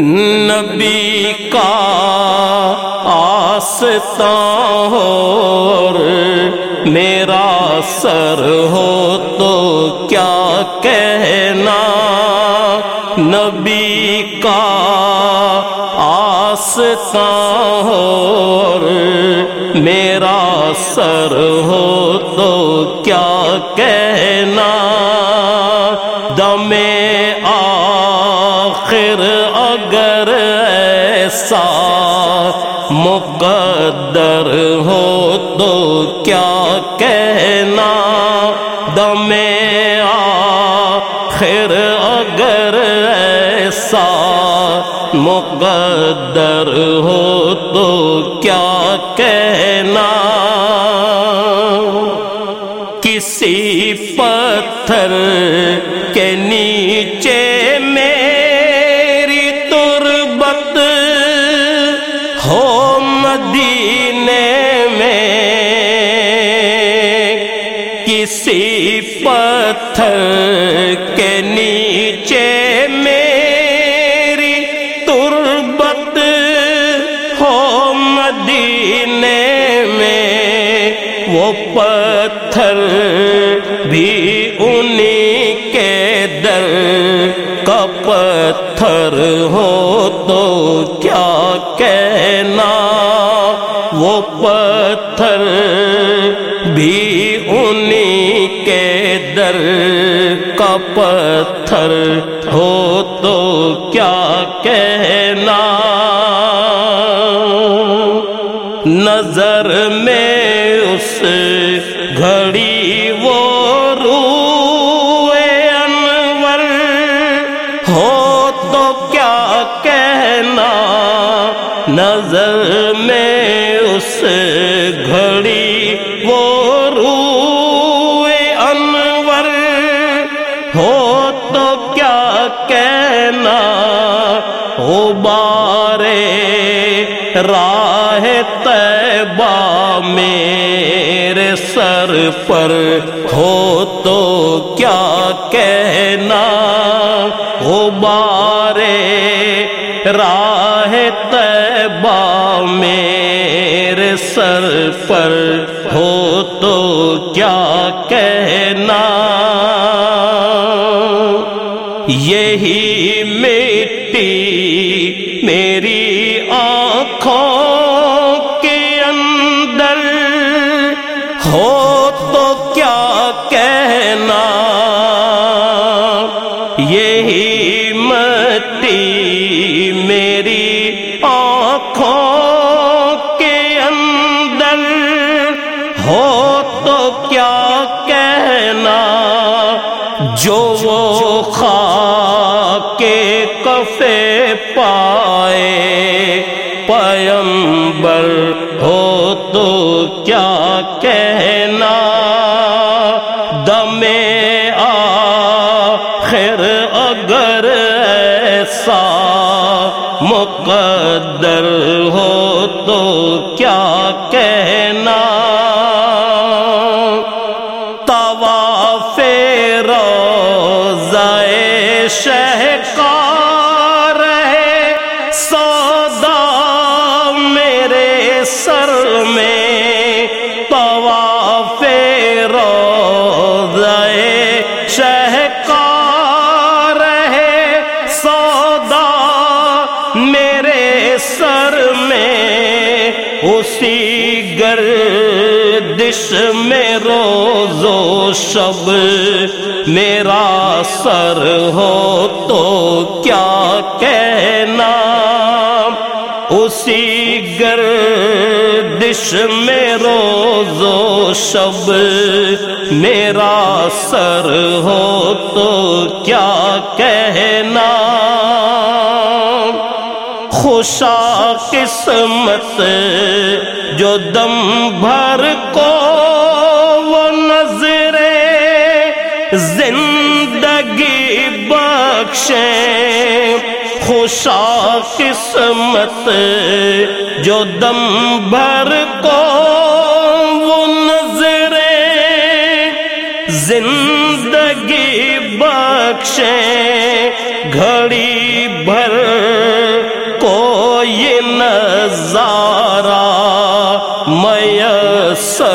نبی کا آستا اور میرا سر ہو تو کیا کہنا؟ نبی کا آستا اور میرا سر ہو تو کیا کہنا؟ ایسا مقدر ہو تو کیا کہنا؟ دم آخر اگر ایسا مقدر ہو تو کیا کہنا؟ کسی ہو مدینے میں کسی پتھر کے نیچے میری تربت ہو مدینے میں وہ پتھر وہ پتھر بھی انہی کے در کا پتھر ہو تو کیا کہنا؟ نظر میں اس گھڑی اس گھڑی وہ رو انور ہو تو کیا کہنا ہو بارے راہ طیبہ میرے سر پر ہو تو کیا کہنا ہو بارے راہ طیبہ میرے سر پر ہو تو کیا کہنا؟ یہی مٹی میری آنکھوں کے اندر ہو ہو تو کیا کہنا؟ جو وہ خا کے کفے پائے پیمبر ہو تو کیا کہنا؟ اسی گردش میں روز و شب میرا سر ہو تو کیا کہنا؟ اسی گردش میں روز و شب میرا سر ہو تو کیا کہنا؟ خوشا قسمت جو دم بھر کو وہ نظرے زندگی بخشیں۔ خوشا قسمت جو دم بھر کو وہ نظریں زندگی بخشیں۔ گھڑی بھر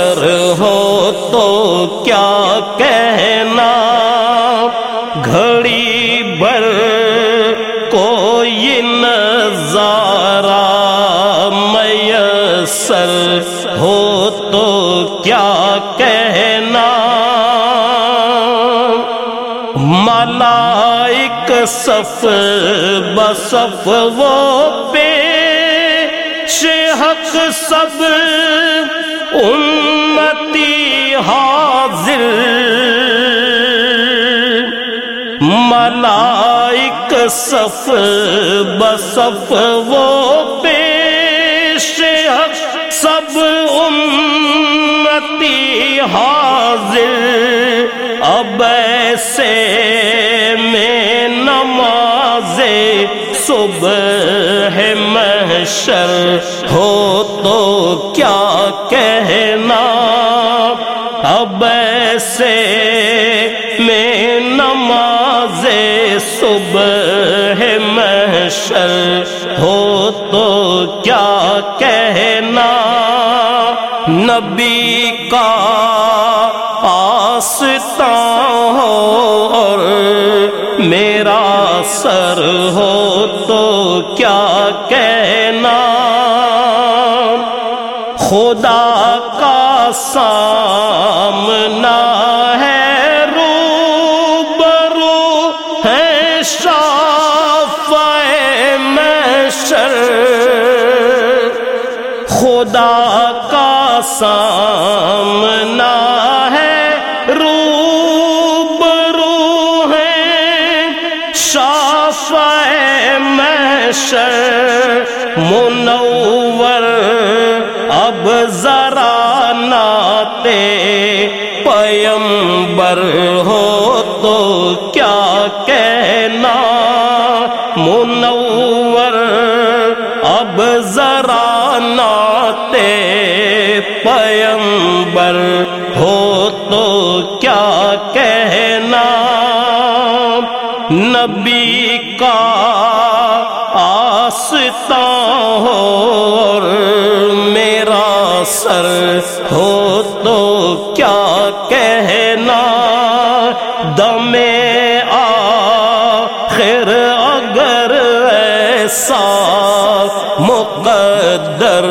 اثر ہو تو کیا کہنا؟ گھڑی بھر کو یہ نظارہ میسر ہو تو کیا کہنا؟ ملائک صف بصف وہ پہ حق سب ان حاضر ملائک صف بصف وہ پیش حق سب امتی حاضر اب ایسے میں نماز صبح محشر ہو تو کیا ایسے میں نماز صبح محشر ہو تو کیا کہنا؟ نبی کا آستا ہو اور میرا سر ہو تو کیا کہنا؟ خدا کا سامنا ہے شاف خدا کا سامنا ہے روب رو ہے۔ شاف محشر منور، اب ذرا ناتے پیمبر ہو۔ نبی کا آستا ہو اور میرا سر ہو تو کیا کہنا؟ دم آخر اگر ایسا مقدر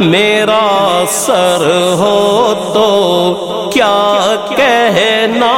میرا سر ہو تو کیا کہنا